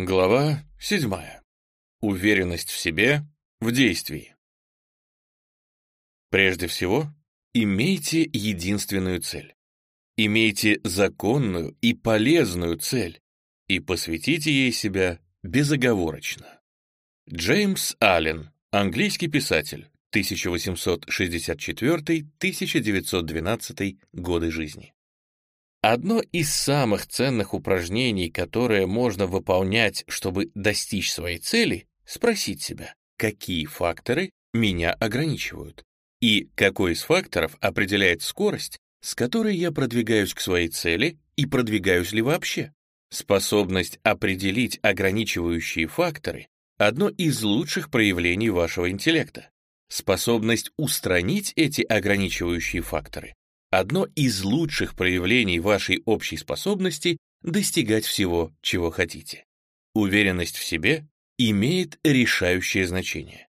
Глава 7. Уверенность в себе в действии. Прежде всего, имейте единственную цель. Имейте законную и полезную цель и посвятите ей себя безоговорочно. Джеймс Аллен, английский писатель, 1864-1912 годы жизни. Одно из самых ценных упражнений, которое можно выполнять, чтобы достичь своей цели, спросить себя, какие факторы меня ограничивают, и какой из факторов определяет скорость, с которой я продвигаюсь к своей цели и продвигаюсь ли вообще. Способность определить ограничивающие факторы — одно из лучших проявлений вашего интеллекта. Способность устранить эти ограничивающие факторы одно из лучших проявлений вашей общей способности достигать всего, чего хотите. Уверенность в себе имеет решающее значение.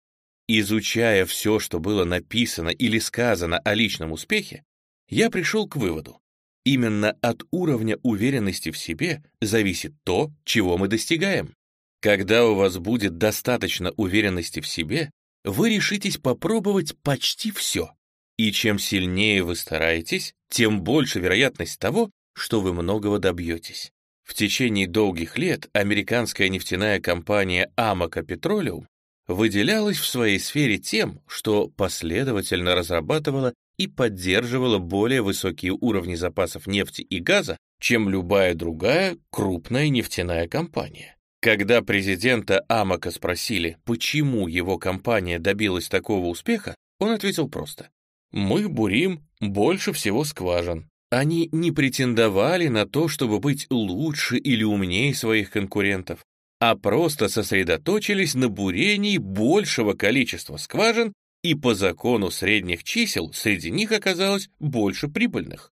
Изучая все, что было написано или сказано о личном успехе, я пришел к выводу. Именно от уровня уверенности в себе зависит то, чего мы достигаем. Когда у вас будет достаточно уверенности в себе, вы решитесь попробовать почти все. И чем сильнее вы стараетесь, тем больше вероятность того, что вы многого добьетесь. В течение долгих лет американская нефтяная компания Amoco Petroleum выделялась в своей сфере тем, что последовательно разрабатывала и поддерживала более высокие уровни запасов нефти и газа, чем любая другая крупная нефтяная компания. Когда президента Амака спросили, почему его компания добилась такого успеха, он ответил просто мы бурим больше всего скважин. Они не претендовали на то, чтобы быть лучше или умнее своих конкурентов, а просто сосредоточились на бурении большего количества скважин, и по закону средних чисел среди них оказалось больше прибыльных.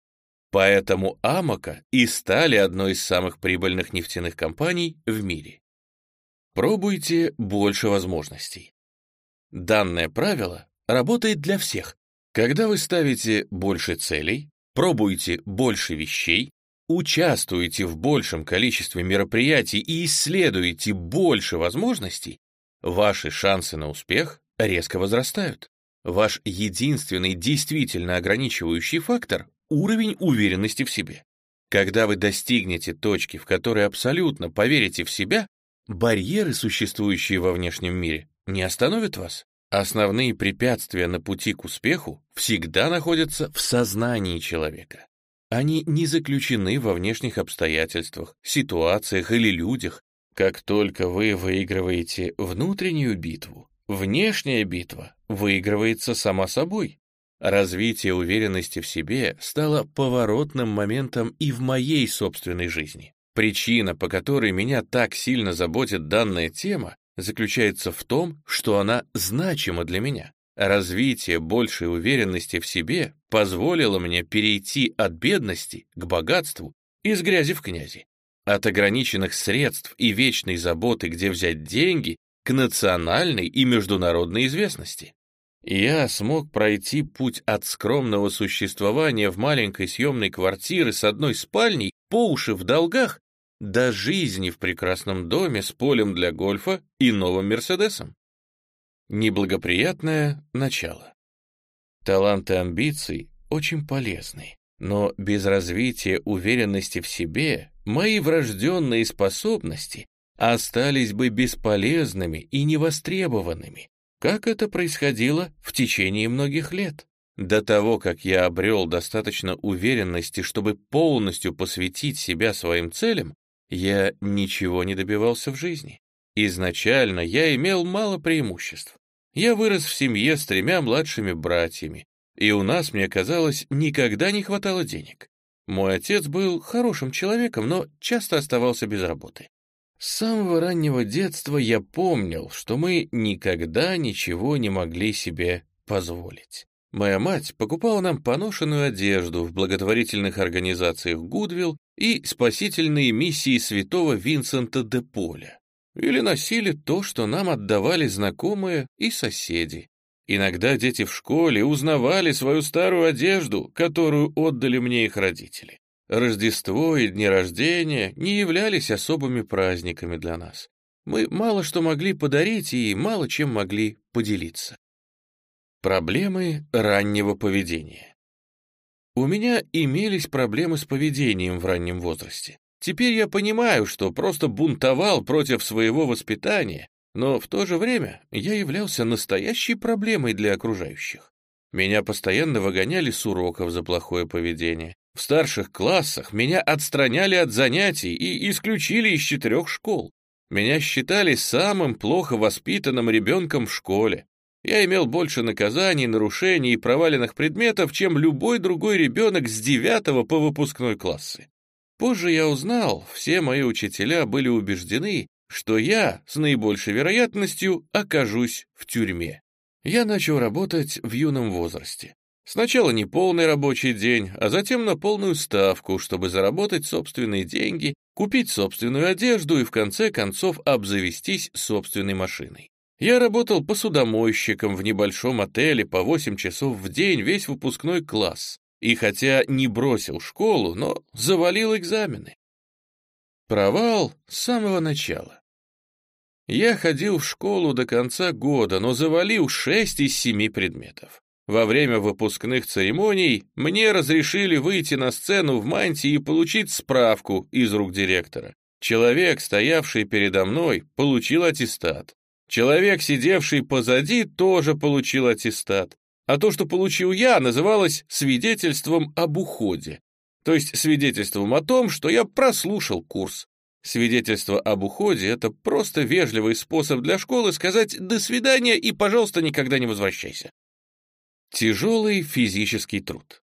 Поэтому Амака и стали одной из самых прибыльных нефтяных компаний в мире. Пробуйте больше возможностей. Данное правило работает для всех, когда вы ставите больше целей, пробуете больше вещей, участвуете в большем количестве мероприятий и исследуете больше возможностей, ваши шансы на успех резко возрастают. Ваш единственный действительно ограничивающий фактор — уровень уверенности в себе. Когда вы достигнете точки, в которой абсолютно поверите в себя, барьеры, существующие во внешнем мире, не остановят вас. Основные препятствия на пути к успеху всегда находятся в сознании человека. Они не заключены во внешних обстоятельствах, ситуациях или людях. Как только вы выигрываете внутреннюю битву, внешняя битва выигрывается сама собой. Развитие уверенности в себе стало поворотным моментом и в моей собственной жизни. Причина, по которой меня так сильно заботит данная тема, заключается в том, что она значима для меня. Развитие большей уверенности в себе позволило мне перейти от бедности к богатству из грязи в князи, от ограниченных средств и вечной заботы, где взять деньги, к национальной и международной известности. Я смог пройти путь от скромного существования в маленькой съемной квартире с одной спальней по уши в долгах до жизни в прекрасном доме с полем для гольфа и новым Мерседесом. Неблагоприятное начало. Таланты амбиций очень полезны, но без развития уверенности в себе мои врожденные способности остались бы бесполезными и невостребованными, как это происходило в течение многих лет. До того, как я обрел достаточно уверенности, чтобы полностью посвятить себя своим целям, я ничего не добивался в жизни. Изначально я имел мало преимуществ. Я вырос в семье с тремя младшими братьями, и у нас, мне казалось, никогда не хватало денег. Мой отец был хорошим человеком, но часто оставался без работы. С самого раннего детства я помнил, что мы никогда ничего не могли себе позволить. Моя мать покупала нам поношенную одежду в благотворительных организациях Гудвилл и спасительные миссии святого Винсента де Поля. Или носили то, что нам отдавали знакомые и соседи. Иногда дети в школе узнавали свою старую одежду, которую отдали мне их родители. Рождество и дни рождения не являлись особыми праздниками для нас. Мы мало что могли подарить и мало чем могли поделиться. Проблемы раннего поведения. У меня имелись проблемы с поведением в раннем возрасте. Теперь я понимаю, что просто бунтовал против своего воспитания, но в то же время я являлся настоящей проблемой для окружающих. Меня постоянно выгоняли с уроков за плохое поведение. В старших классах меня отстраняли от занятий и исключили из четырех школ. Меня считали самым плохо воспитанным ребенком в школе. Я имел больше наказаний, нарушений и проваленных предметов, чем любой другой ребенок с девятого по выпускной классы. Позже я узнал, все мои учителя были убеждены, что я с наибольшей вероятностью окажусь в тюрьме. Я начал работать в юном возрасте. Сначала не полный рабочий день, а затем на полную ставку, чтобы заработать собственные деньги, купить собственную одежду и в конце концов обзавестись собственной машиной. Я работал посудомойщиком в небольшом отеле по 8 часов в день весь выпускной класс. И хотя не бросил школу, но завалил экзамены. Провал с самого начала. Я ходил в школу до конца года, но завалил 6 из 7 предметов. Во время выпускных церемоний мне разрешили выйти на сцену в мантии и получить справку из рук директора. Человек, стоявший передо мной, получил аттестат. Человек, сидевший позади, тоже получил аттестат. А то, что получил я, называлось свидетельством об уходе. То есть свидетельством о том, что я прослушал курс. Свидетельство об уходе — это просто вежливый способ для школы сказать «до свидания» и, пожалуйста, никогда не возвращайся. Тяжелый физический труд.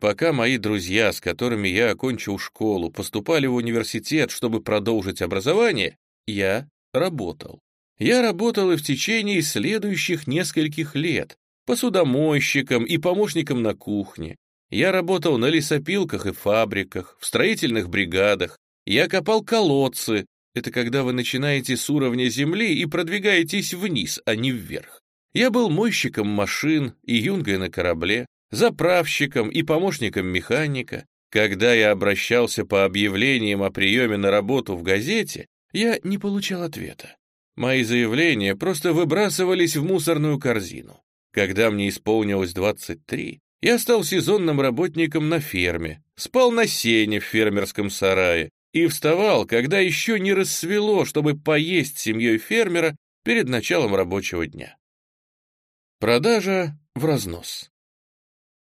Пока мои друзья, с которыми я окончил школу, поступали в университет, чтобы продолжить образование, я работал. Я работал и в течение следующих нескольких лет, посудомойщиком и помощником на кухне. Я работал на лесопилках и фабриках, в строительных бригадах. Я копал колодцы. Это когда вы начинаете с уровня земли и продвигаетесь вниз, а не вверх. Я был мойщиком машин и юнгой на корабле, заправщиком и помощником механика. Когда я обращался по объявлениям о приеме на работу в газете, я не получал ответа. Мои заявления просто выбрасывались в мусорную корзину. Когда мне исполнилось 23, я стал сезонным работником на ферме, спал на сене в фермерском сарае и вставал, когда еще не рассвело, чтобы поесть семьей фермера перед началом рабочего дня. Продажа в разнос.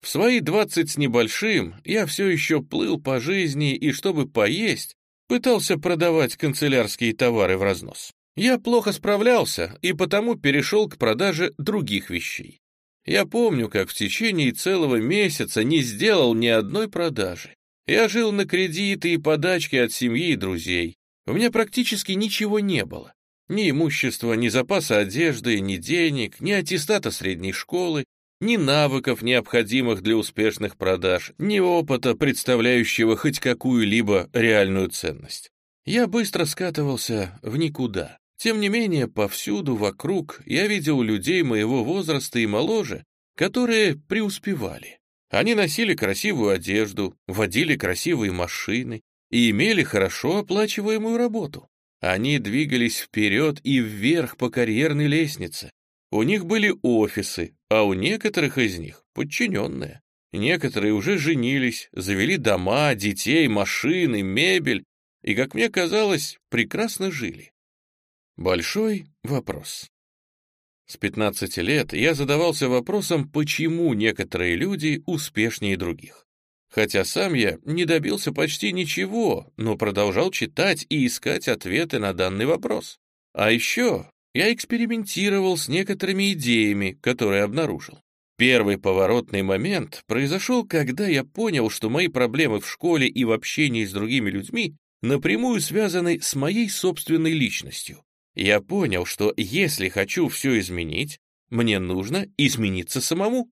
В свои двадцать с небольшим я все еще плыл по жизни и, чтобы поесть, пытался продавать канцелярские товары в разнос. Я плохо справлялся и потому перешел к продаже других вещей. Я помню, как в течение целого месяца не сделал ни одной продажи. Я жил на кредиты и подачки от семьи и друзей. У меня практически ничего не было. Ни имущества, ни запаса одежды, ни денег, ни аттестата средней школы, ни навыков, необходимых для успешных продаж, ни опыта, представляющего хоть какую-либо реальную ценность. Я быстро скатывался в никуда. Тем не менее, повсюду вокруг я видел людей моего возраста и моложе, которые преуспевали. Они носили красивую одежду, водили красивые машины и имели хорошо оплачиваемую работу. Они двигались вперед и вверх по карьерной лестнице. У них были офисы, а у некоторых из них — подчиненные. Некоторые уже женились, завели дома, детей, машины, мебель и, как мне казалось, прекрасно жили. Большой вопрос. С 15 лет я задавался вопросом, почему некоторые люди успешнее других. Хотя сам я не добился почти ничего, но продолжал читать и искать ответы на данный вопрос. А еще я экспериментировал с некоторыми идеями, которые обнаружил. Первый поворотный момент произошел, когда я понял, что мои проблемы в школе и в общении с другими людьми напрямую связаны с моей собственной личностью. Я понял, что если хочу все изменить, мне нужно измениться самому.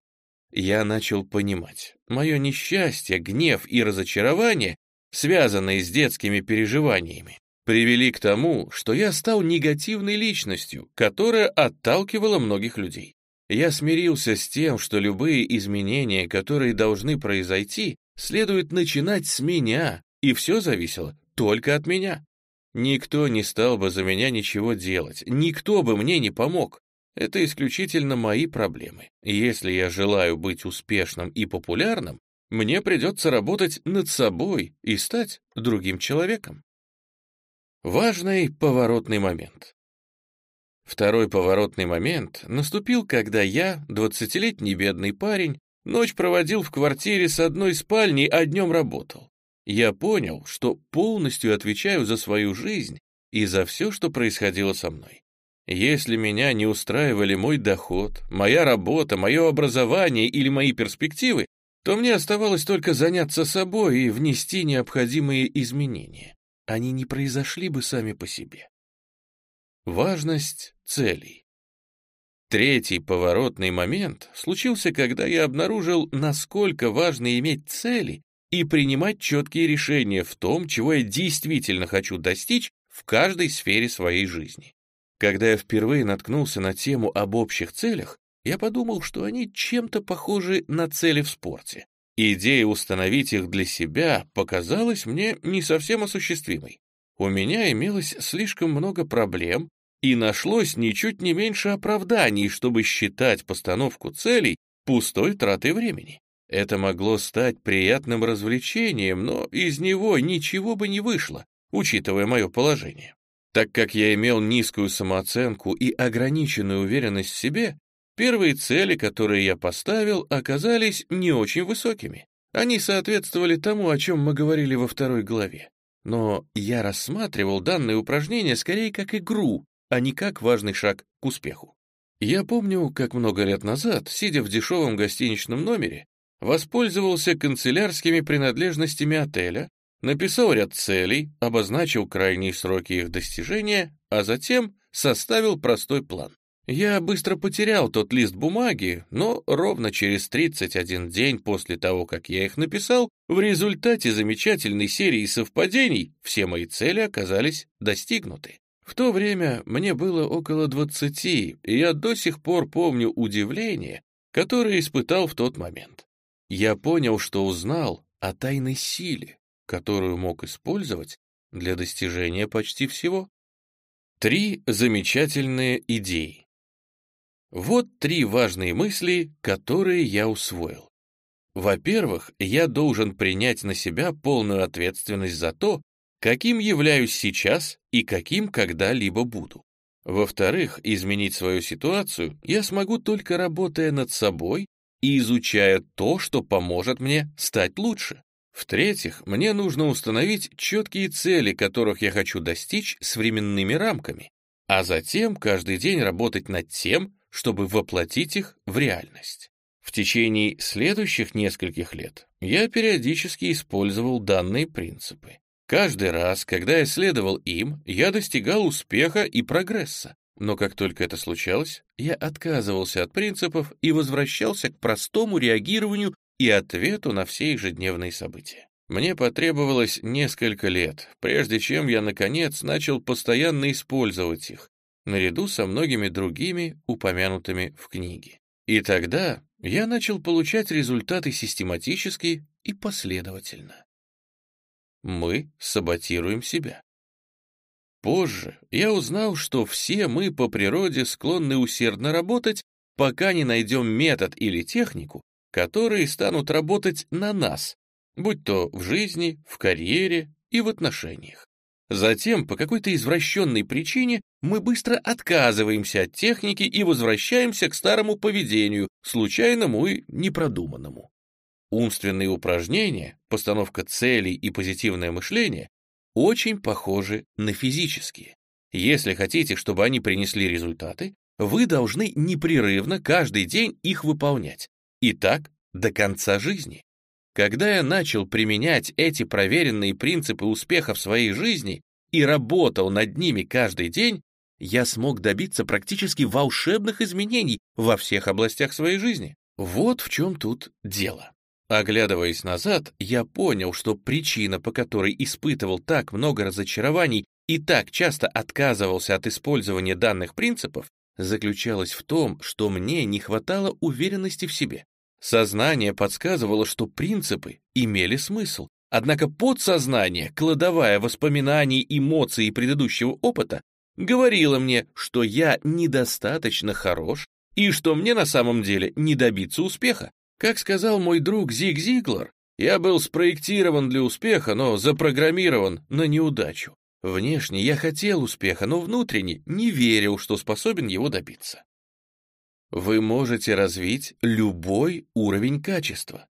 Я начал понимать, мое несчастье, гнев и разочарование, связанные с детскими переживаниями, привели к тому, что я стал негативной личностью, которая отталкивала многих людей. Я смирился с тем, что любые изменения, которые должны произойти, следует начинать с меня, и все зависело только от меня. Никто не стал бы за меня ничего делать, никто бы мне не помог. Это исключительно мои проблемы. Если я желаю быть успешным и популярным, мне придется работать над собой и стать другим человеком. Важный поворотный момент. Второй поворотный момент наступил, когда я, двадцатилетний бедный парень, ночь проводил в квартире с одной спальней, а днем работал. Я понял, что полностью отвечаю за свою жизнь и за все, что происходило со мной. Если меня не устраивали мой доход, моя работа, мое образование или мои перспективы, то мне оставалось только заняться собой и внести необходимые изменения. Они не произошли бы сами по себе. Важность целей. Третий поворотный момент случился, когда я обнаружил, насколько важно иметь цели и принимать четкие решения в том, чего я действительно хочу достичь в каждой сфере своей жизни. Когда я впервые наткнулся на тему об общих целях, я подумал, что они чем-то похожи на цели в спорте. Идея установить их для себя показалась мне не совсем осуществимой. У меня имелось слишком много проблем, и нашлось ничуть не меньше оправданий, чтобы считать постановку целей пустой тратой времени. Это могло стать приятным развлечением, но из него ничего бы не вышло, учитывая мое положение. Так как я имел низкую самооценку и ограниченную уверенность в себе, первые цели, которые я поставил, оказались не очень высокими. Они соответствовали тому, о чем мы говорили во второй главе. Но я рассматривал данное упражнение скорее как игру, а не как важный шаг к успеху. Я помню, как много лет назад, сидя в дешевом гостиничном номере, воспользовался канцелярскими принадлежностями отеля написал ряд целей, обозначил крайние сроки их достижения, а затем составил простой план. Я быстро потерял тот лист бумаги, но ровно через 31 день после того, как я их написал, в результате замечательной серии совпадений все мои цели оказались достигнуты. В то время мне было около 20, и я до сих пор помню удивление, которое испытал в тот момент. Я понял, что узнал о тайной силе, которую мог использовать для достижения почти всего. Три замечательные идеи. Вот три важные мысли, которые я усвоил. Во-первых, я должен принять на себя полную ответственность за то, каким являюсь сейчас и каким когда-либо буду. Во-вторых, изменить свою ситуацию я смогу только работая над собой и изучая то, что поможет мне стать лучше. В-третьих, мне нужно установить четкие цели, которых я хочу достичь с временными рамками, а затем каждый день работать над тем, чтобы воплотить их в реальность. В течение следующих нескольких лет я периодически использовал данные принципы. Каждый раз, когда я следовал им, я достигал успеха и прогресса. Но как только это случалось, я отказывался от принципов и возвращался к простому реагированию и ответу на все ежедневные события. Мне потребовалось несколько лет, прежде чем я, наконец, начал постоянно использовать их, наряду со многими другими, упомянутыми в книге. И тогда я начал получать результаты систематически и последовательно. Мы саботируем себя. Позже я узнал, что все мы по природе склонны усердно работать, пока не найдем метод или технику, которые станут работать на нас, будь то в жизни, в карьере и в отношениях. Затем, по какой-то извращенной причине, мы быстро отказываемся от техники и возвращаемся к старому поведению, случайному и непродуманному. Умственные упражнения, постановка целей и позитивное мышление очень похожи на физические. Если хотите, чтобы они принесли результаты, вы должны непрерывно каждый день их выполнять. И так до конца жизни. Когда я начал применять эти проверенные принципы успеха в своей жизни и работал над ними каждый день, я смог добиться практически волшебных изменений во всех областях своей жизни. Вот в чем тут дело. Оглядываясь назад, я понял, что причина, по которой испытывал так много разочарований и так часто отказывался от использования данных принципов, заключалась в том, что мне не хватало уверенности в себе. Сознание подсказывало, что принципы имели смысл, однако подсознание, кладовая воспоминаний, эмоций и предыдущего опыта, говорило мне, что я недостаточно хорош и что мне на самом деле не добиться успеха. Как сказал мой друг Зиг Зиглар, я был спроектирован для успеха, но запрограммирован на неудачу. Внешне я хотел успеха, но внутренне не верил, что способен его добиться. Вы можете развить любой уровень качества.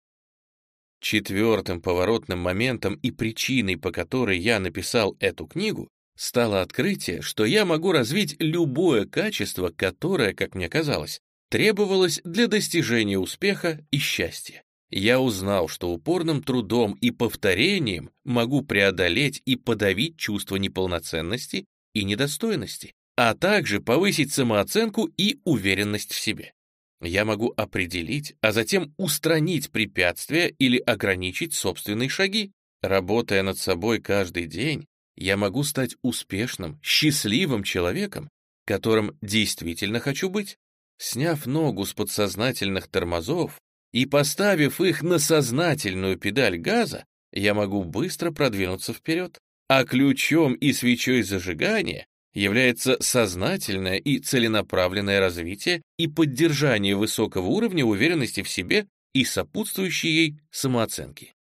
Четвертым поворотным моментом и причиной, по которой я написал эту книгу, стало открытие, что я могу развить любое качество, которое, как мне казалось, требовалось для достижения успеха и счастья. Я узнал, что упорным трудом и повторением могу преодолеть и подавить чувство неполноценности и недостойности, а также повысить самооценку и уверенность в себе. Я могу определить, а затем устранить препятствия или ограничить собственные шаги. Работая над собой каждый день, я могу стать успешным, счастливым человеком, которым действительно хочу быть. Сняв ногу с подсознательных тормозов и поставив их на сознательную педаль газа, я могу быстро продвинуться вперед. А ключом и свечой зажигания является сознательное и целенаправленное развитие и поддержание высокого уровня уверенности в себе и сопутствующей ей самооценки.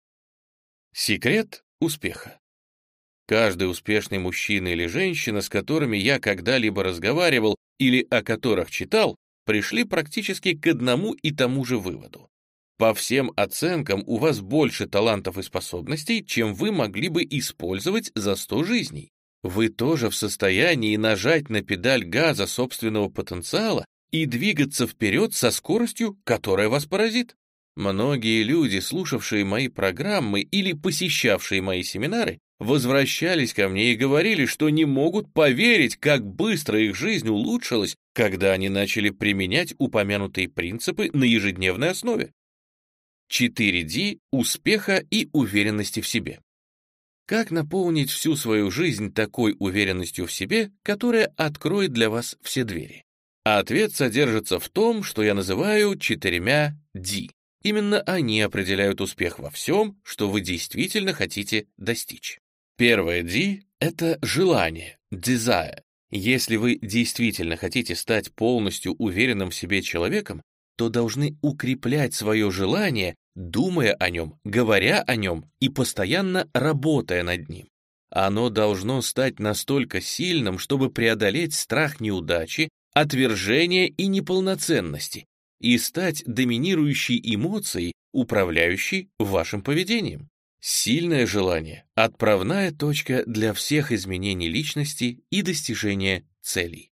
Секрет успеха. Каждый успешный мужчина или женщина, с которыми я когда-либо разговаривал или о которых читал, пришли практически к одному и тому же выводу. По всем оценкам у вас больше талантов и способностей, чем вы могли бы использовать за 100 жизней. Вы тоже в состоянии нажать на педаль газа собственного потенциала и двигаться вперед со скоростью, которая вас поразит. Многие люди, слушавшие мои программы или посещавшие мои семинары, возвращались ко мне и говорили, что не могут поверить, как быстро их жизнь улучшилась, когда они начали применять упомянутые принципы на ежедневной основе. 4D успеха и уверенности в себе. Как наполнить всю свою жизнь такой уверенностью в себе, которая откроет для вас все двери? А ответ содержится в том, что я называю четырьмя D. Именно они определяют успех во всем, что вы действительно хотите достичь. Первое D — это желание, desire. Если вы действительно хотите стать полностью уверенным в себе человеком, то должны укреплять свое желание думая о нем, говоря о нем и постоянно работая над ним. Оно должно стать настолько сильным, чтобы преодолеть страх неудачи, отвержения и неполноценности и стать доминирующей эмоцией, управляющей вашим поведением. Сильное желание — отправная точка для всех изменений личности и достижения целей.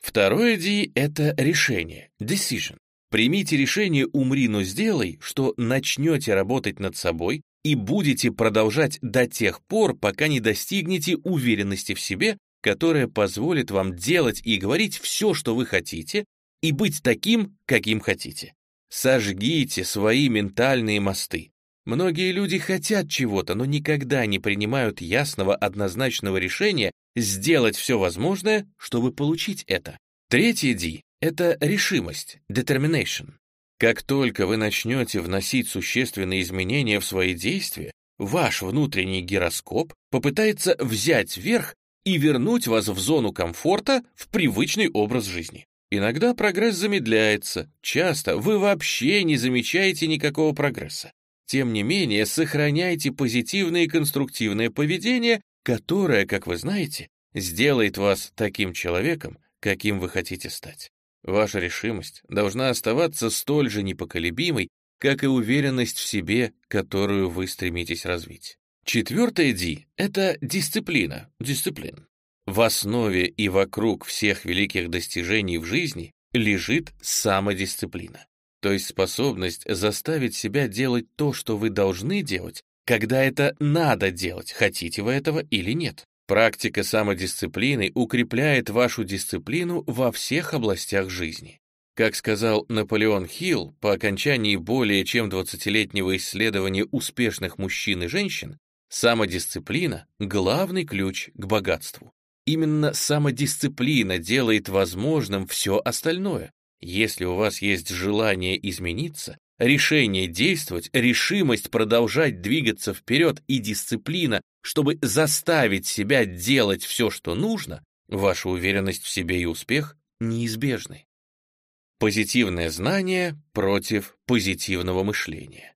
Второе D — это решение, decision. Примите решение «умри, но сделай», что начнете работать над собой и будете продолжать до тех пор, пока не достигнете уверенности в себе, которая позволит вам делать и говорить все, что вы хотите, и быть таким, каким хотите. Сожгите свои ментальные мосты. Многие люди хотят чего-то, но никогда не принимают ясного однозначного решения сделать все возможное, чтобы получить это. Третье D это решимость, determination. Как только вы начнете вносить существенные изменения в свои действия, ваш внутренний гироскоп попытается взять верх и вернуть вас в зону комфорта, в привычный образ жизни. Иногда прогресс замедляется, часто вы вообще не замечаете никакого прогресса. Тем не менее, сохраняйте позитивное и конструктивное поведение, которое, как вы знаете, сделает вас таким человеком, каким вы хотите стать. Ваша решимость должна оставаться столь же непоколебимой, как и уверенность в себе, которую вы стремитесь развить. Четвертое D — это дисциплина, дисциплин. В основе и вокруг всех великих достижений в жизни лежит самодисциплина, то есть способность заставить себя делать то, что вы должны делать, когда это надо делать, хотите вы этого или нет. Практика самодисциплины укрепляет вашу дисциплину во всех областях жизни. Как сказал Наполеон Хилл по окончании более чем 20-летнего исследования успешных мужчин и женщин, самодисциплина — главный ключ к богатству. Именно самодисциплина делает возможным все остальное. Если у вас есть желание измениться, решение действовать, решимость продолжать двигаться вперед и дисциплина, чтобы заставить себя делать все, что нужно, ваша уверенность в себе и успех неизбежны. Позитивное знание против позитивного мышления.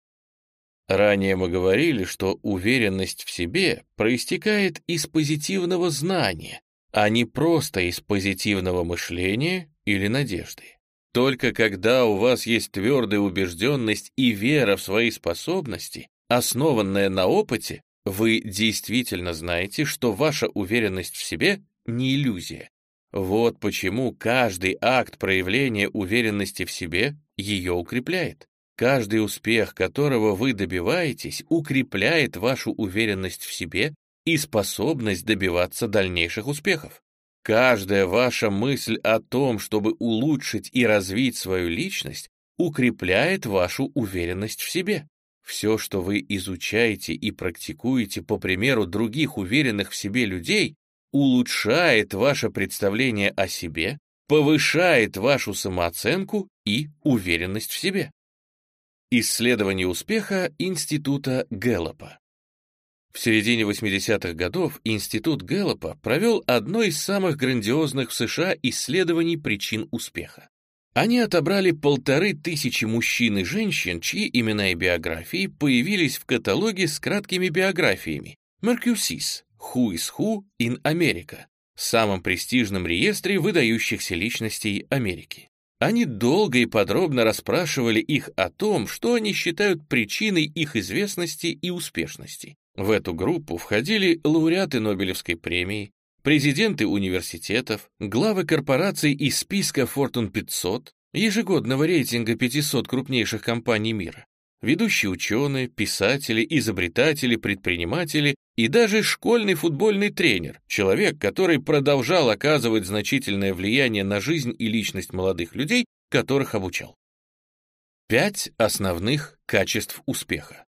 Ранее мы говорили, что уверенность в себе проистекает из позитивного знания, а не просто из позитивного мышления или надежды. Только когда у вас есть твердая убежденность и вера в свои способности, основанная на опыте, вы действительно знаете, что ваша уверенность в себе не иллюзия. Вот почему каждый акт проявления уверенности в себе ее укрепляет. Каждый успех, которого вы добиваетесь, укрепляет вашу уверенность в себе и способность добиваться дальнейших успехов. Каждая ваша мысль о том, чтобы улучшить и развить свою личность, укрепляет вашу уверенность в себе. Все, что вы изучаете и практикуете по примеру других уверенных в себе людей, улучшает ваше представление о себе, повышает вашу самооценку и уверенность в себе. Исследование успеха Института Гэллопа. В середине 80-х годов Институт Гэллопа провел одно из самых грандиозных в США исследований причин успеха. Они отобрали полторы тысячи мужчин и женщин, чьи имена и биографии появились в каталоге с краткими биографиями Mercusis, Who is Who in America, самом престижном реестре выдающихся личностей Америки. Они долго и подробно расспрашивали их о том, что они считают причиной их известности и успешности. В эту группу входили лауреаты Нобелевской премии, президенты университетов, главы корпораций из списка Fortune 500, ежегодного рейтинга 500 крупнейших компаний мира, ведущие ученые, писатели, изобретатели, предприниматели и даже школьный футбольный тренер, человек, который продолжал оказывать значительное влияние на жизнь и личность молодых людей, которых обучал. Пять основных качеств успеха.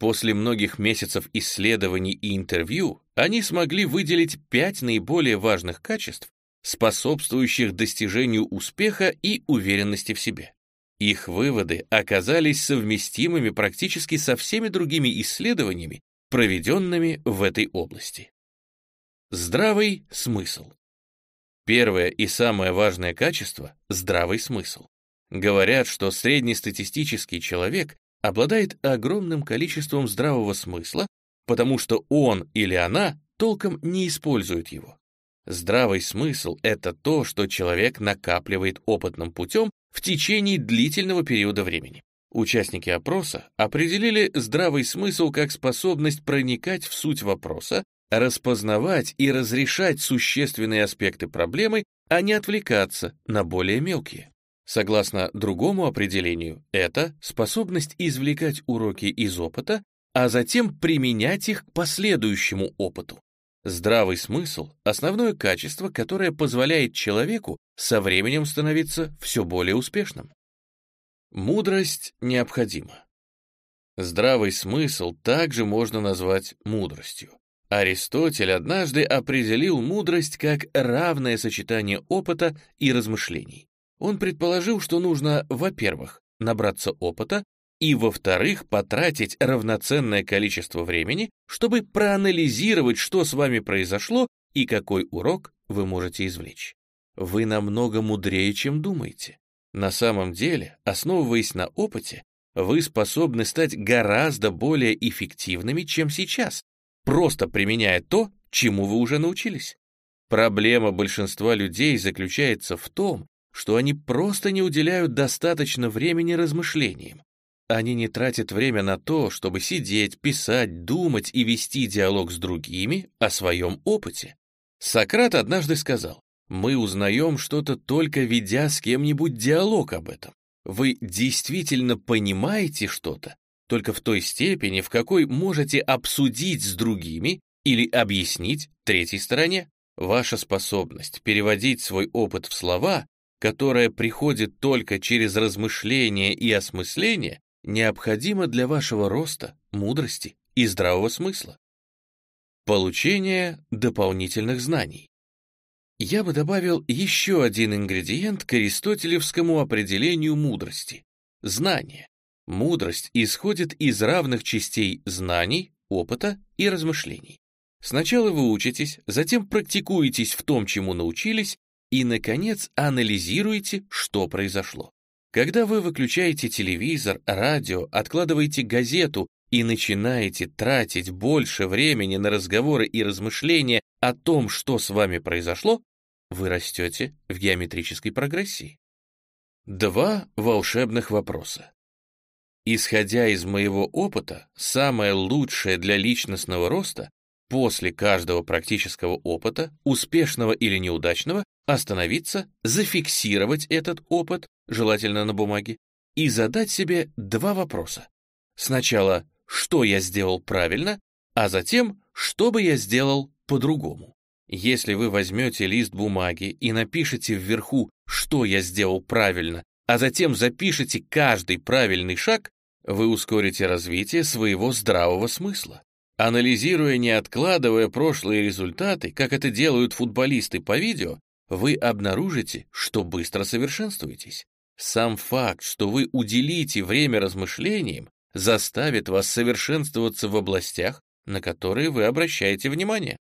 После многих месяцев исследований и интервью они смогли выделить пять наиболее важных качеств, способствующих достижению успеха и уверенности в себе. Их выводы оказались совместимыми практически со всеми другими исследованиями, проведенными в этой области. Здравый смысл. Первое и самое важное качество — здравый смысл. Говорят, что среднестатистический человек обладает огромным количеством здравого смысла, потому что он или она толком не использует его. Здравый смысл — это то, что человек накапливает опытным путем в течение длительного периода времени. Участники опроса определили здравый смысл как способность проникать в суть вопроса, распознавать и разрешать существенные аспекты проблемы, а не отвлекаться на более мелкие. Согласно другому определению, это способность извлекать уроки из опыта, а затем применять их к последующему опыту. Здравый смысл — основное качество, которое позволяет человеку со временем становиться все более успешным. Мудрость необходима. Здравый смысл также можно назвать мудростью. Аристотель однажды определил мудрость как равное сочетание опыта и размышлений. Он предположил, что нужно, во-первых, набраться опыта, и, во-вторых, потратить равноценное количество времени, чтобы проанализировать, что с вами произошло и какой урок вы можете извлечь. Вы намного мудрее, чем думаете. На самом деле, основываясь на опыте, вы способны стать гораздо более эффективными, чем сейчас, просто применяя то, чему вы уже научились. Проблема большинства людей заключается в том, что они просто не уделяют достаточно времени размышлениям. Они не тратят время на то, чтобы сидеть, писать, думать и вести диалог с другими о своем опыте. Сократ однажды сказал, «Мы узнаем что-то только ведя с кем-нибудь диалог об этом. Вы действительно понимаете что-то только в той степени, в какой можете обсудить с другими или объяснить третьей стороне. Ваша способность переводить свой опыт в слова, которая приходит только через размышление и осмысление, необходимо для вашего роста, мудрости и здравого смысла. Получение дополнительных знаний. я бы добавил еще один ингредиент к аристотелевскому определению мудрости — знание. Мудрость исходит из равных частей знаний, опыта и размышлений. Сначала вы учитесь, затем практикуетесь в том, чему научились, и, наконец, анализируете, что произошло. Когда вы выключаете телевизор, радио, откладываете газету и начинаете тратить больше времени на разговоры и размышления о том, что с вами произошло, вы растете в геометрической прогрессии. Два волшебных вопроса. Исходя из моего опыта, самое лучшее для личностного роста после каждого практического опыта, успешного или неудачного, остановиться, зафиксировать этот опыт, желательно на бумаге, и задать себе два вопроса. Сначала, что я сделал правильно, а затем, что бы я сделал по-другому. Если вы возьмете лист бумаги и напишете вверху, что я сделал правильно, а затем запишите каждый правильный шаг, вы ускорите развитие своего здравого смысла. Анализируя, не откладывая прошлые результаты, как это делают футболисты по видео, вы обнаружите, что быстро совершенствуетесь. Сам факт, что вы уделите время размышлениям, заставит вас совершенствоваться в областях, на которые вы обращаете внимание.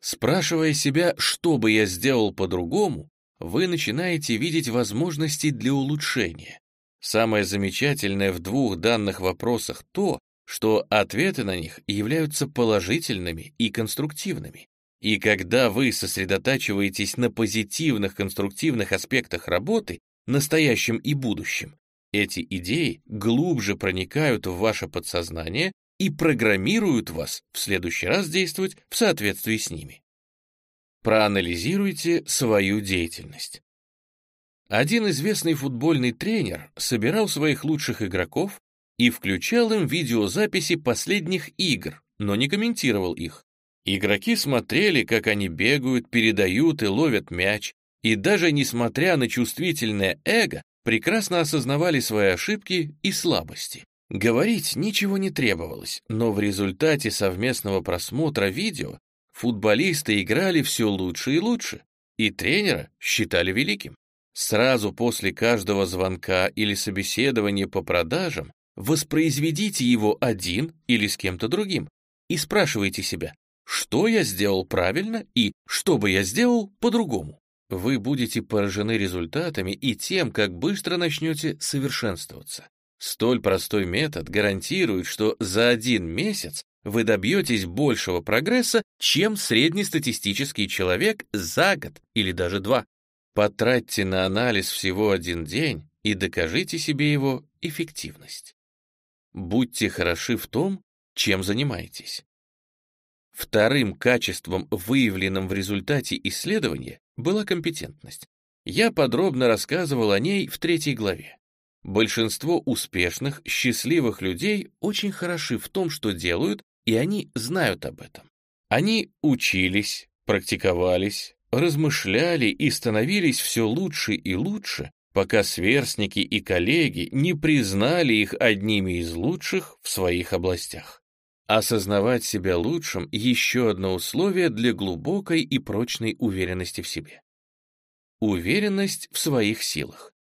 Спрашивая себя, что бы я сделал по-другому, вы начинаете видеть возможности для улучшения. Самое замечательное в двух данных вопросах то, что ответы на них являются положительными и конструктивными. И когда вы сосредотачиваетесь на позитивных конструктивных аспектах работы, настоящем и будущем, эти идеи глубже проникают в ваше подсознание и программируют вас в следующий раз действовать в соответствии с ними. Проанализируйте свою деятельность. Один известный футбольный тренер собирал своих лучших игроков и включал им видеозаписи последних игр, но не комментировал их. Игроки смотрели, как они бегают, передают и ловят мяч, и даже несмотря на чувствительное эго, прекрасно осознавали свои ошибки и слабости. Говорить ничего не требовалось, но в результате совместного просмотра видео футболисты играли все лучше и лучше, и тренера считали великим. Сразу после каждого звонка или собеседования по продажам воспроизведите его один или с кем-то другим и спрашивайте себя, что я сделал правильно и что бы я сделал по-другому. Вы будете поражены результатами и тем, как быстро начнете совершенствоваться. Столь простой метод гарантирует, что за один месяц вы добьетесь большего прогресса, чем среднестатистический человек за год или даже два. Потратьте на анализ всего один день и докажите себе его эффективность. Будьте хороши в том, чем занимаетесь. Вторым качеством, выявленным в результате исследования, была компетентность. Я подробно рассказывал о ней в третьей главе. Большинство успешных, счастливых людей очень хороши в том, что делают, и они знают об этом. Они учились, практиковались, размышляли и становились все лучше и лучше, пока сверстники и коллеги не признали их одними из лучших в своих областях. Осознавать себя лучшим — еще одно условие для глубокой и прочной уверенности в себе. Уверенность в своих силах.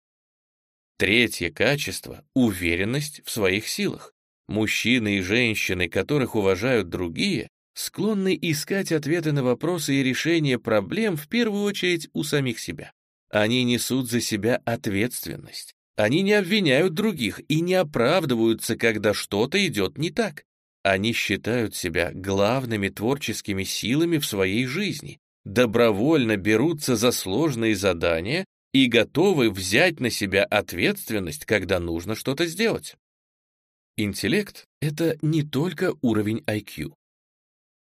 Третье качество — уверенность в своих силах. Мужчины и женщины, которых уважают другие, склонны искать ответы на вопросы и решения проблем в первую очередь у самих себя. Они несут за себя ответственность. Они не обвиняют других и не оправдываются, когда что-то идет не так. Они считают себя главными творческими силами в своей жизни, добровольно берутся за сложные задания и готовы взять на себя ответственность, когда нужно что-то сделать. Интеллект — это не только уровень IQ.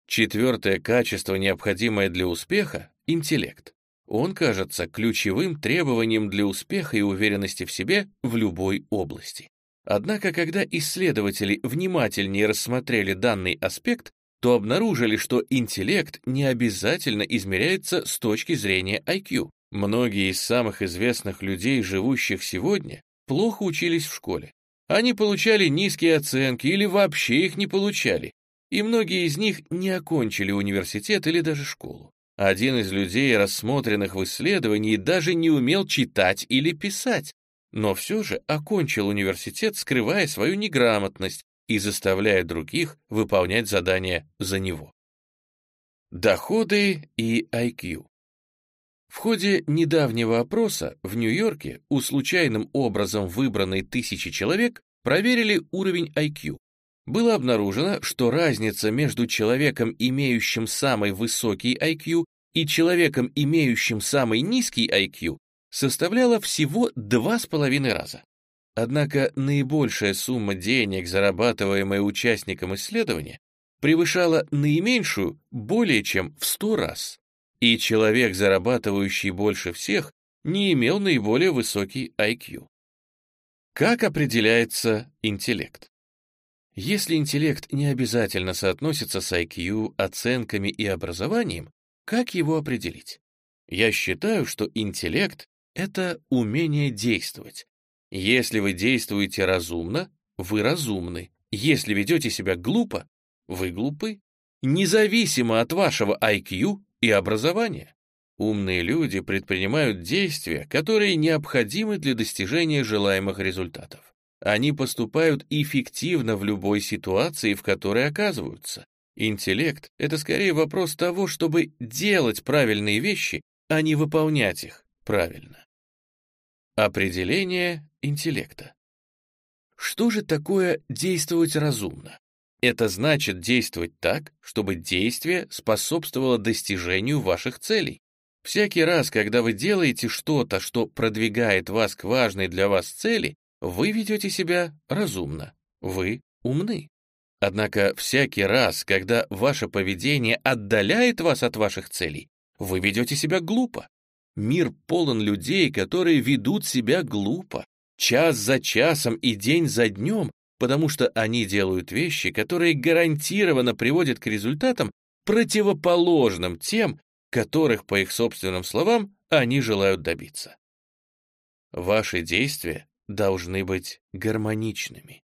Четвертое качество, необходимое для успеха — интеллект. Он кажется ключевым требованием для успеха и уверенности в себе в любой области. Однако, когда исследователи внимательнее рассмотрели данный аспект, то обнаружили, что интеллект не обязательно измеряется с точки зрения IQ. Многие из самых известных людей, живущих сегодня, плохо учились в школе. Они получали низкие оценки или вообще их не получали, и многие из них не окончили университет или даже школу. Один из людей, рассмотренных в исследовании, даже не умел читать или писать, но все же окончил университет, скрывая свою неграмотность и заставляя других выполнять задания за него. Доходы и IQ В ходе недавнего опроса в Нью-Йорке у случайным образом выбранной тысячи человек проверили уровень IQ. Было обнаружено, что разница между человеком, имеющим самый высокий IQ, и человеком, имеющим самый низкий IQ, составляла всего два с половиной раза. Однако наибольшая сумма денег, зарабатываемая участником исследования, превышала наименьшую более чем в 100 раз. И человек, зарабатывающий больше всех, не имел наиболее высокий IQ. Как определяется интеллект? Если интеллект не обязательно соотносится с IQ, оценками и образованием, как его определить? Я считаю, что интеллект — это умение действовать. Если вы действуете разумно, вы разумны. Если ведете себя глупо, вы глупы. Независимо от вашего IQ и образования. Умные люди предпринимают действия, которые необходимы для достижения желаемых результатов. Они поступают эффективно в любой ситуации, в которой оказываются. Интеллект — это скорее вопрос того, чтобы делать правильные вещи, а не выполнять их правильно. Определение интеллекта. Что же такое действовать разумно? Это значит действовать так, чтобы действие способствовало достижению ваших целей. Всякий раз, когда вы делаете что-то, что продвигает вас к важной для вас цели, вы ведете себя разумно, вы умны. Однако всякий раз, когда ваше поведение отдаляет вас от ваших целей, вы ведете себя глупо. Мир полон людей, которые ведут себя глупо, час за часом и день за днем, потому что они делают вещи, которые гарантированно приводят к результатам, противоположным тем, которых, по их собственным словам, они желают добиться. Ваши действия должны быть гармоничными.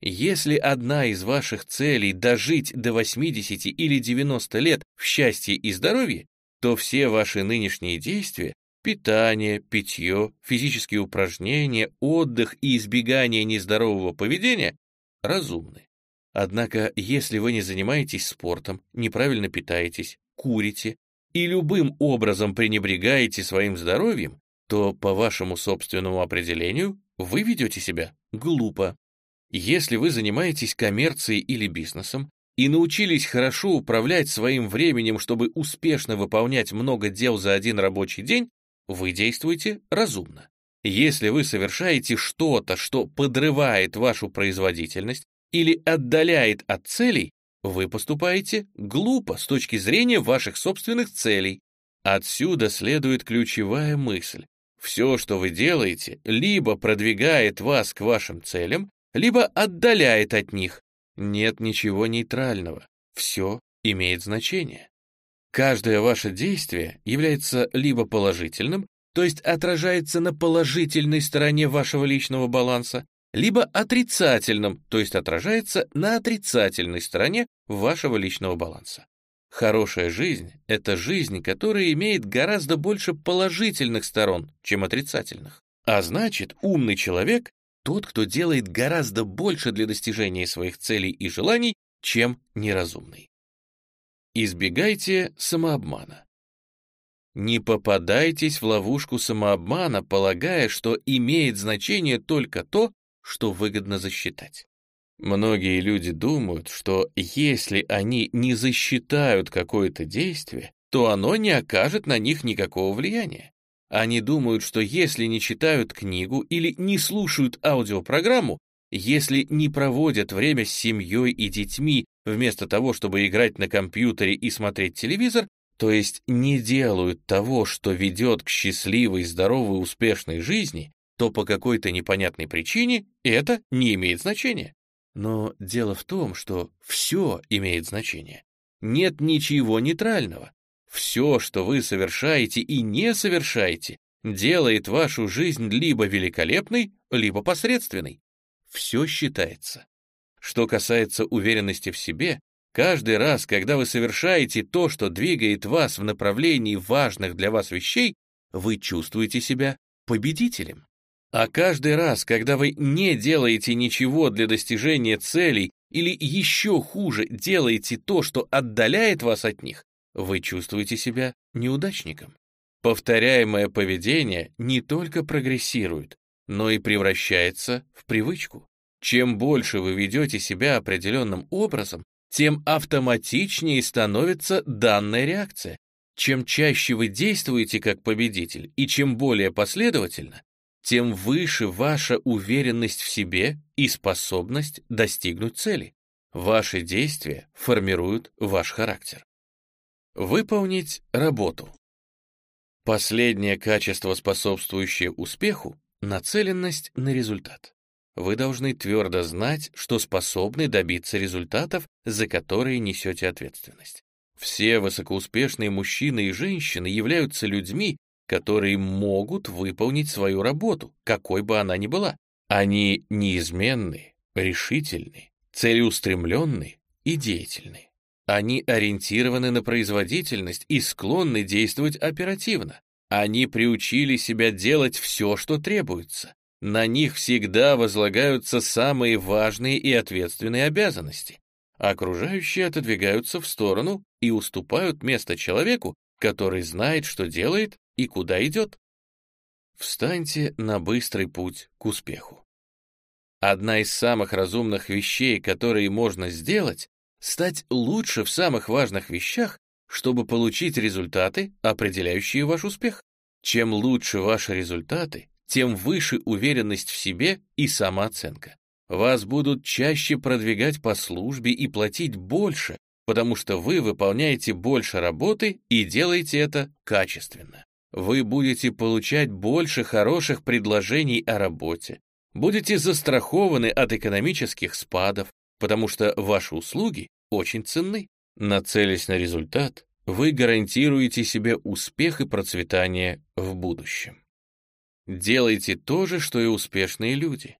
Если одна из ваших целей дожить до 80 или 90 лет в счастье и здоровье, то все ваши нынешние действия — питание, питье, физические упражнения, отдых и избегание нездорового поведения — разумны. Однако, если вы не занимаетесь спортом, неправильно питаетесь, курите и любым образом пренебрегаете своим здоровьем, то, по вашему собственному определению, вы ведете себя глупо. Если вы занимаетесь коммерцией или бизнесом и научились хорошо управлять своим временем, чтобы успешно выполнять много дел за один рабочий день, вы действуете разумно. Если вы совершаете что-то, что подрывает вашу производительность или отдаляет от целей, вы поступаете глупо с точки зрения ваших собственных целей. Отсюда следует ключевая мысль. Все, что вы делаете, либо продвигает вас к вашим целям, либо отдаляет от них. Нет ничего нейтрального. Все имеет значение. Каждое ваше действие является либо положительным, то есть отражается на положительной стороне вашего личного баланса, либо отрицательным, то есть отражается на отрицательной стороне вашего личного баланса. Хорошая жизнь — это жизнь, которая имеет гораздо больше положительных сторон, чем отрицательных. А значит, умный человек тот, кто делает гораздо больше для достижения своих целей и желаний, чем неразумный. Избегайте самообмана. Не попадайтесь в ловушку самообмана, полагая, что имеет значение только то, что выгодно засчитать. Многие люди думают, что если они не засчитают какое-то действие, то оно не окажет на них никакого влияния. Они думают, что если не читают книгу или не слушают аудиопрограмму, если не проводят время с семьей и детьми вместо того, чтобы играть на компьютере и смотреть телевизор, то есть не делают того, что ведет к счастливой, здоровой, успешной жизни, то по какой-то непонятной причине это не имеет значения. Но дело в том, что все имеет значение. Нет ничего нейтрального. Все, что вы совершаете и не совершаете, делает вашу жизнь либо великолепной, либо посредственной. Все считается. Что касается уверенности в себе, Каждый раз, когда вы совершаете то, что двигает вас в направлении важных для вас вещей, вы чувствуете себя победителем. А каждый раз, когда вы не делаете ничего для достижения целей или еще хуже, делаете то, что отдаляет вас от них, вы чувствуете себя неудачником. Повторяемое поведение не только прогрессирует, но и превращается в привычку. Чем больше вы ведете себя определенным образом, тем автоматичнее становится данная реакция. Чем чаще вы действуете как победитель и чем более последовательно, тем выше ваша уверенность в себе и способность достигнуть цели. Ваши действия формируют ваш характер. Выполнить работу. Последнее качество, способствующее успеху — нацеленность на результат. Вы должны твердо знать, что способны добиться результатов, за которые несете ответственность. Все высокоуспешные мужчины и женщины являются людьми, которые могут выполнить свою работу, какой бы она ни была. Они неизменны, решительны, целеустремленны и деятельны. Они ориентированы на производительность и склонны действовать оперативно. Они приучили себя делать все, что требуется. На них всегда возлагаются самые важные и ответственные обязанности. Окружающие отодвигаются в сторону и уступают место человеку, который знает, что делает и куда идет. Встаньте на быстрый путь к успеху. Одна из самых разумных вещей, которые можно сделать, стать лучше в самых важных вещах, чтобы получить результаты, определяющие ваш успех. Чем лучше ваши результаты, тем выше уверенность в себе и самооценка. Вас будут чаще продвигать по службе и платить больше, потому что вы выполняете больше работы и делаете это качественно. Вы будете получать больше хороших предложений о работе, будете застрахованы от экономических спадов, потому что ваши услуги очень ценны. Нацелясь на результат, вы гарантируете себе успех и процветание в будущем. Делайте то же, что и успешные люди.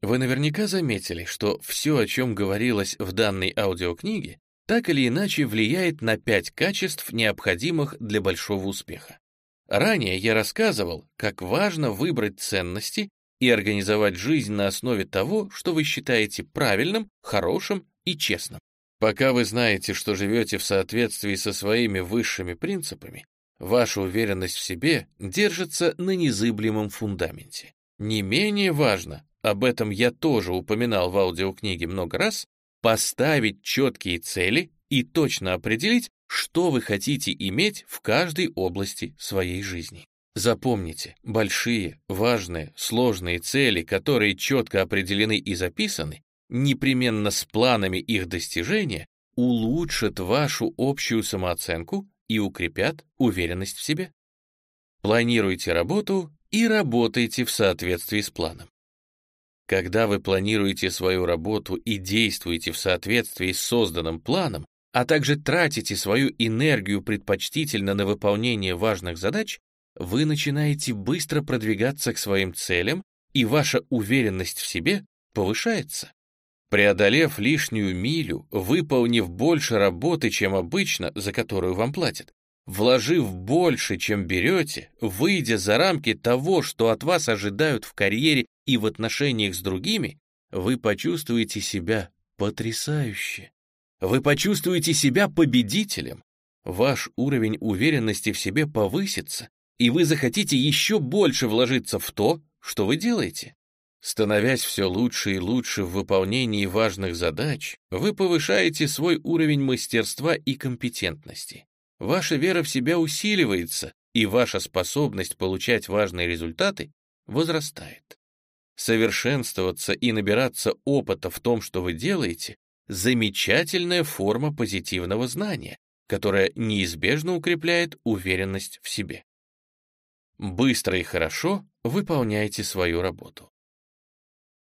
Вы наверняка заметили, что все, о чем говорилось в данной аудиокниге, так или иначе влияет на пять качеств, необходимых для большого успеха. Ранее я рассказывал, как важно выбрать ценности и организовать жизнь на основе того, что вы считаете правильным, хорошим и честным. Пока вы знаете, что живете в соответствии со своими высшими принципами, Ваша уверенность в себе держится на незыблемом фундаменте. Не менее важно, об этом я тоже упоминал в аудиокниге много раз, поставить четкие цели и точно определить, что вы хотите иметь в каждой области своей жизни. Запомните, большие, важные, сложные цели, которые четко определены и записаны, непременно с планами их достижения, улучшат вашу общую самооценку и укрепят уверенность в себе. Планируйте работу и работайте в соответствии с планом. Когда вы планируете свою работу и действуете в соответствии с созданным планом, а также тратите свою энергию предпочтительно на выполнение важных задач, вы начинаете быстро продвигаться к своим целям, и ваша уверенность в себе повышается. Преодолев лишнюю милю, выполнив больше работы, чем обычно, за которую вам платят, вложив больше, чем берете, выйдя за рамки того, что от вас ожидают в карьере и в отношениях с другими, вы почувствуете себя потрясающе. Вы почувствуете себя победителем. Ваш уровень уверенности в себе повысится, и вы захотите еще больше вложиться в то, что вы делаете. Становясь все лучше и лучше в выполнении важных задач, вы повышаете свой уровень мастерства и компетентности. Ваша вера в себя усиливается, и ваша способность получать важные результаты возрастает. Совершенствоваться и набираться опыта в том, что вы делаете, замечательная форма позитивного знания, которая неизбежно укрепляет уверенность в себе. Быстро и хорошо выполняйте свою работу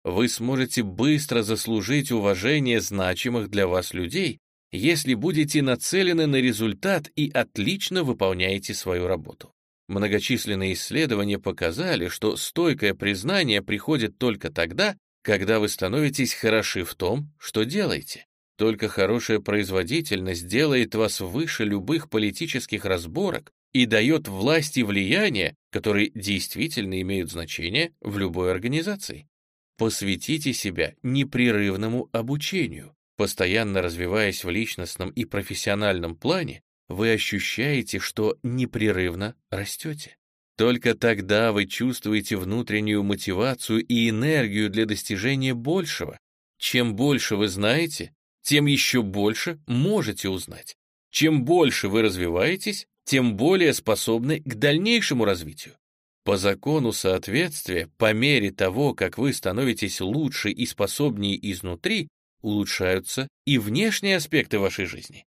вы сможете быстро заслужить уважение значимых для вас людей, если будете нацелены на результат и отлично выполняете свою работу. Многочисленные исследования показали, что стойкое признание приходит только тогда, когда вы становитесь хороши в том, что делаете. Только хорошая производительность делает вас выше любых политических разборок и дает власть и влияние, которые действительно имеют значение в любой организации. Посвятите себя непрерывному обучению. Постоянно развиваясь в личностном и профессиональном плане, вы ощущаете, что непрерывно растете. Только тогда вы чувствуете внутреннюю мотивацию и энергию для достижения большего. Чем больше вы знаете, тем еще больше можете узнать. Чем больше вы развиваетесь, тем более способны к дальнейшему развитию. По закону соответствия, по мере того, как вы становитесь лучше и способнее изнутри, улучшаются и внешние аспекты вашей жизни.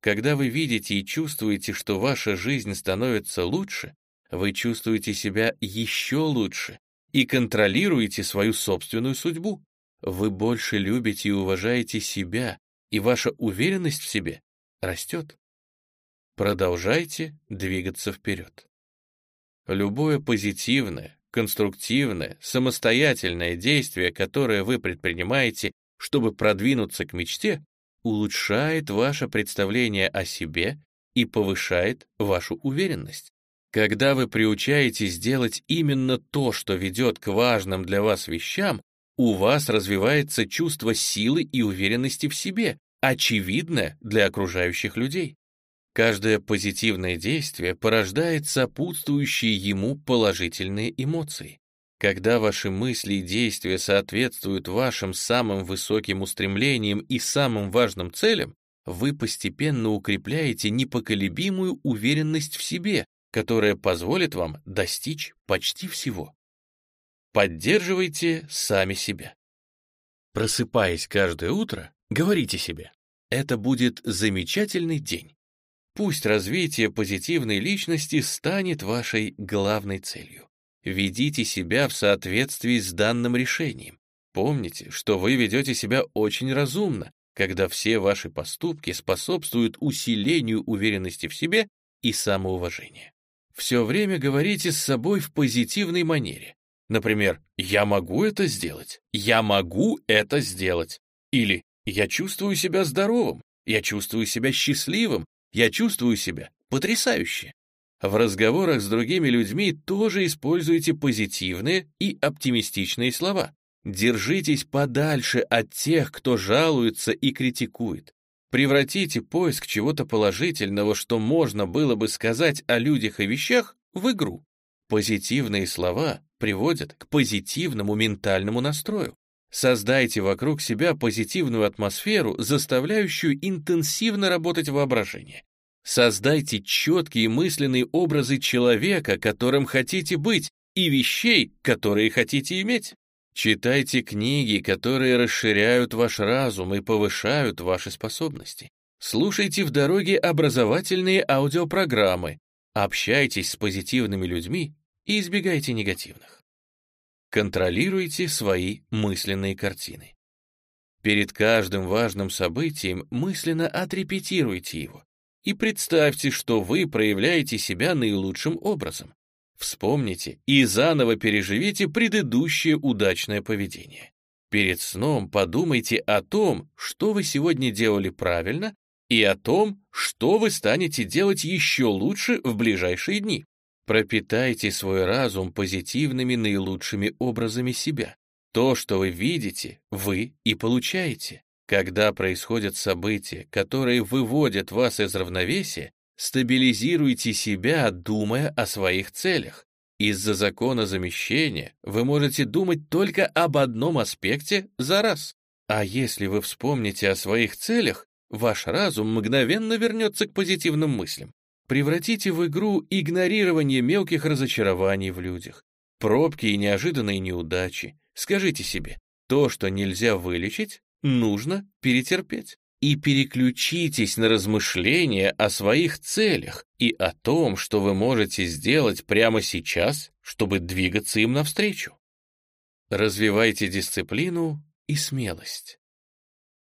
Когда вы видите и чувствуете, что ваша жизнь становится лучше, вы чувствуете себя еще лучше и контролируете свою собственную судьбу. Вы больше любите и уважаете себя, и ваша уверенность в себе растет. Продолжайте двигаться вперед. Любое позитивное, конструктивное, самостоятельное действие, которое вы предпринимаете, чтобы продвинуться к мечте, улучшает ваше представление о себе и повышает вашу уверенность. Когда вы приучаетесь делать именно то, что ведет к важным для вас вещам, у вас развивается чувство силы и уверенности в себе, очевидное для окружающих людей. Каждое позитивное действие порождает сопутствующие ему положительные эмоции. Когда ваши мысли и действия соответствуют вашим самым высоким устремлениям и самым важным целям, вы постепенно укрепляете непоколебимую уверенность в себе, которая позволит вам достичь почти всего. Поддерживайте сами себя. Просыпаясь каждое утро, говорите себе, это будет замечательный день. Пусть развитие позитивной личности станет вашей главной целью. Ведите себя в соответствии с данным решением. Помните, что вы ведете себя очень разумно, когда все ваши поступки способствуют усилению уверенности в себе и самоуважения. Все время говорите с собой в позитивной манере. Например, «Я могу это сделать», «Я могу это сделать» или «Я чувствую себя здоровым», «Я чувствую себя счастливым», «Я чувствую себя потрясающе». В разговорах с другими людьми тоже используйте позитивные и оптимистичные слова. Держитесь подальше от тех, кто жалуется и критикует. Превратите поиск чего-то положительного, что можно было бы сказать о людях и вещах, в игру. Позитивные слова приводят к позитивному ментальному настрою. Создайте вокруг себя позитивную атмосферу, заставляющую интенсивно работать воображение. Создайте четкие мысленные образы человека, которым хотите быть, и вещей, которые хотите иметь. Читайте книги, которые расширяют ваш разум и повышают ваши способности. Слушайте в дороге образовательные аудиопрограммы. Общайтесь с позитивными людьми и избегайте негативных. Контролируйте свои мысленные картины. Перед каждым важным событием мысленно отрепетируйте его и представьте, что вы проявляете себя наилучшим образом. Вспомните и заново переживите предыдущее удачное поведение. Перед сном подумайте о том, что вы сегодня делали правильно, и о том, что вы станете делать еще лучше в ближайшие дни. Пропитайте свой разум позитивными наилучшими образами себя. То, что вы видите, вы и получаете. Когда происходят события, которые выводят вас из равновесия, стабилизируйте себя, думая о своих целях. Из-за закона замещения вы можете думать только об одном аспекте за раз. А если вы вспомните о своих целях, ваш разум мгновенно вернется к позитивным мыслям. Превратите в игру игнорирование мелких разочарований в людях, пробки и неожиданные неудачи. Скажите себе, то, что нельзя вылечить, нужно перетерпеть. И переключитесь на размышления о своих целях и о том, что вы можете сделать прямо сейчас, чтобы двигаться им навстречу. Развивайте дисциплину и смелость.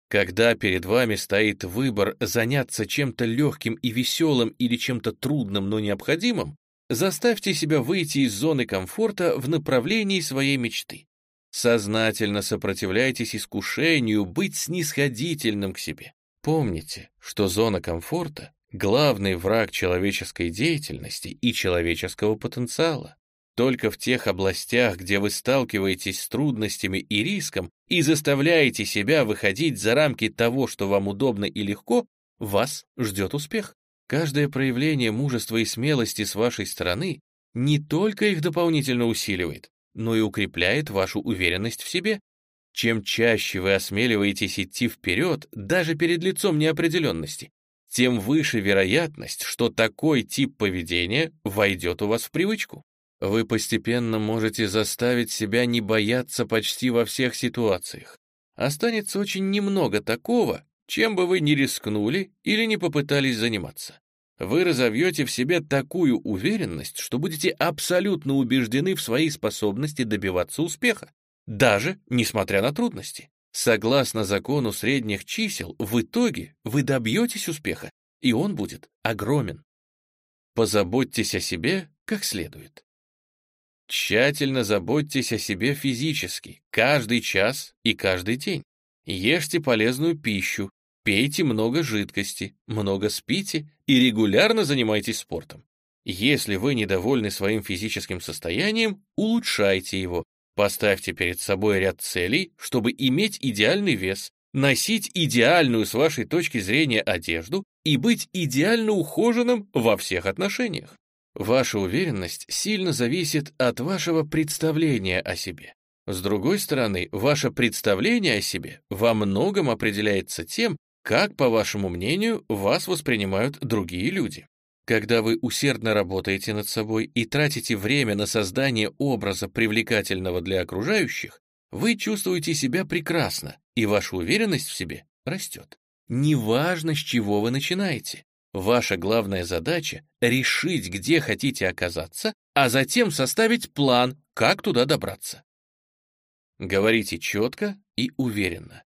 Когда перед вами стоит выбор заняться чем-то легким и веселым или чем-то трудным, но необходимым, заставьте себя выйти из зоны комфорта в направлении своей мечты. Сознательно сопротивляйтесь искушению быть снисходительным к себе. Помните, что зона комфорта — главный враг человеческой деятельности и человеческого потенциала. Только в тех областях, где вы сталкиваетесь с трудностями и риском и заставляете себя выходить за рамки того, что вам удобно и легко, вас ждет успех. Каждое проявление мужества и смелости с вашей стороны не только их дополнительно усиливает, но и укрепляет вашу уверенность в себе. Чем чаще вы осмеливаетесь идти вперед, даже перед лицом неопределенности, тем выше вероятность, что такой тип поведения войдет у вас в привычку. Вы постепенно можете заставить себя не бояться почти во всех ситуациях. Останется очень немного такого, чем бы вы ни рискнули или не попытались заниматься. Вы разовьете в себе такую уверенность, что будете абсолютно убеждены в своей способности добиваться успеха, даже несмотря на трудности. Согласно закону средних чисел, в итоге вы добьетесь успеха, и он будет огромен. Позаботьтесь о себе как следует. Тщательно заботьтесь о себе физически, каждый час и каждый день. Ешьте полезную пищу, пейте много жидкости, много спите и регулярно занимайтесь спортом. Если вы недовольны своим физическим состоянием, улучшайте его. Поставьте перед собой ряд целей, чтобы иметь идеальный вес, носить идеальную с вашей точки зрения одежду и быть идеально ухоженным во всех отношениях. Ваша уверенность сильно зависит от вашего представления о себе. С другой стороны, ваше представление о себе во многом определяется тем, как, по вашему мнению, вас воспринимают другие люди. Когда вы усердно работаете над собой и тратите время на создание образа привлекательного для окружающих, вы чувствуете себя прекрасно, и ваша уверенность в себе растет. Неважно, с чего вы начинаете. Ваша главная задача — решить, где хотите оказаться, а затем составить план, как туда добраться. Говорите четко и уверенно.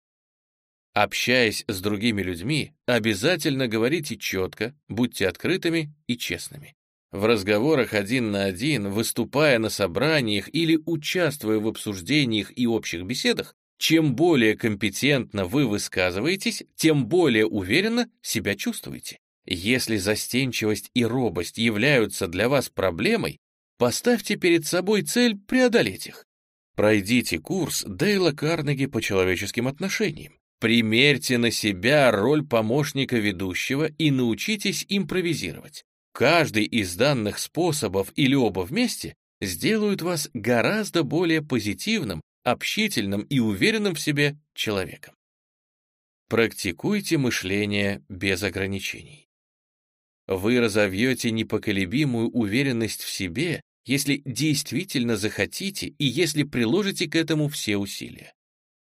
Общаясь с другими людьми, обязательно говорите четко, будьте открытыми и честными. В разговорах один на один, выступая на собраниях или участвуя в обсуждениях и общих беседах, чем более компетентно вы высказываетесь, тем более уверенно себя чувствуете. Если застенчивость и робость являются для вас проблемой, поставьте перед собой цель преодолеть их. Пройдите курс Дейла Карнеги по человеческим отношениям. Примерьте на себя роль помощника ведущего и научитесь импровизировать. Каждый из данных способов или оба вместе сделают вас гораздо более позитивным, общительным и уверенным в себе человеком. Практикуйте мышление без ограничений. Вы разовьете непоколебимую уверенность в себе, если действительно захотите и если приложите к этому все усилия.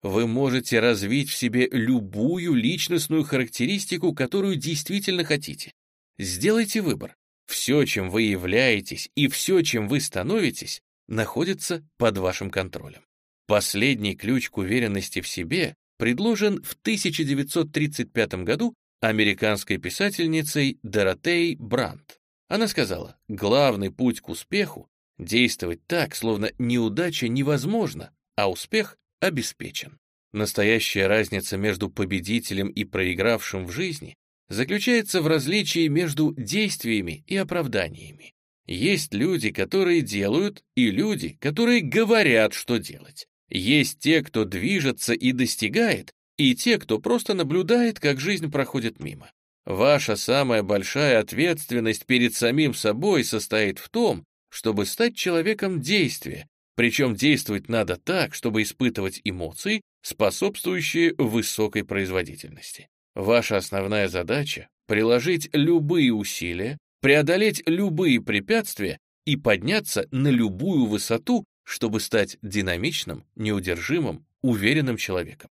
Вы можете развить в себе любую личностную характеристику, которую действительно хотите. Сделайте выбор. Все, чем вы являетесь, и все, чем вы становитесь, находится под вашим контролем. Последний ключ к уверенности в себе предложен в 1935 году американской писательницей Доротей Брандт. Она сказала, главный путь к успеху — действовать так, словно неудача невозможна, а успех обеспечен. Настоящая разница между победителем и проигравшим в жизни заключается в различии между действиями и оправданиями. Есть люди, которые делают, и люди, которые говорят, что делать. Есть те, кто движется и достигает, и те, кто просто наблюдает, как жизнь проходит мимо. Ваша самая большая ответственность перед самим собой состоит в том, чтобы стать человеком действия, причем действовать надо так, чтобы испытывать эмоции, способствующие высокой производительности. Ваша основная задача — приложить любые усилия, преодолеть любые препятствия и подняться на любую высоту, чтобы стать динамичным, неудержимым, уверенным человеком.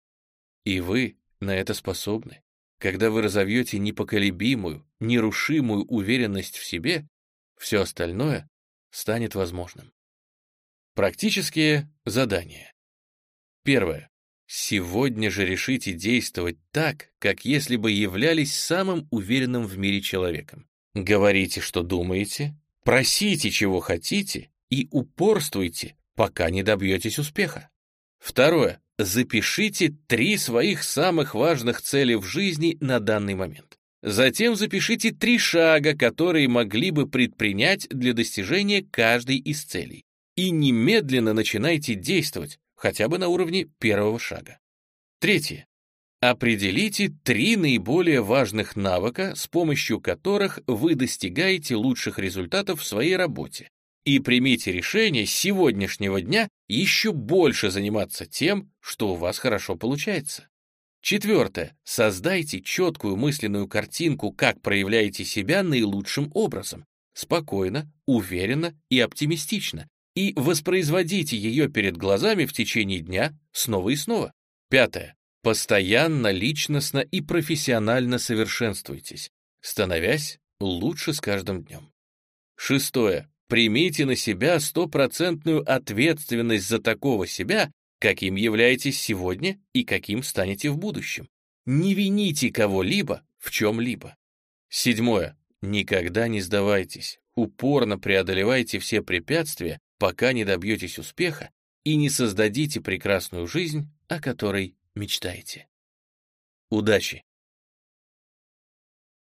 И вы на это способны. Когда вы разовьете непоколебимую, нерушимую уверенность в себе, все остальное станет возможным. Практические задания. Первое. Сегодня же решите действовать так, как если бы являлись самым уверенным в мире человеком. Говорите, что думаете, просите, чего хотите, и упорствуйте, пока не добьетесь успеха. Второе. Запишите три своих самых важных цели в жизни на данный момент. Затем запишите три шага, которые могли бы предпринять для достижения каждой из целей. И немедленно начинайте действовать, хотя бы на уровне первого шага. Третье. Определите три наиболее важных навыка, с помощью которых вы достигаете лучших результатов в своей работе. И примите решение с сегодняшнего дня еще больше заниматься тем, что у вас хорошо получается. Четвертое. Создайте четкую мысленную картинку, как проявляете себя наилучшим образом. Спокойно, уверенно и оптимистично. И воспроизводите ее перед глазами в течение дня снова и снова. Пятое. Постоянно, личностно и профессионально совершенствуйтесь, становясь лучше с каждым днем. Шестое. Примите на себя стопроцентную ответственность за такого себя, каким являетесь сегодня и каким станете в будущем. Не вините кого-либо в чем-либо. Седьмое. Никогда не сдавайтесь, упорно преодолевайте все препятствия, пока не добьетесь успеха и не создадите прекрасную жизнь, о которой мечтаете. Удачи!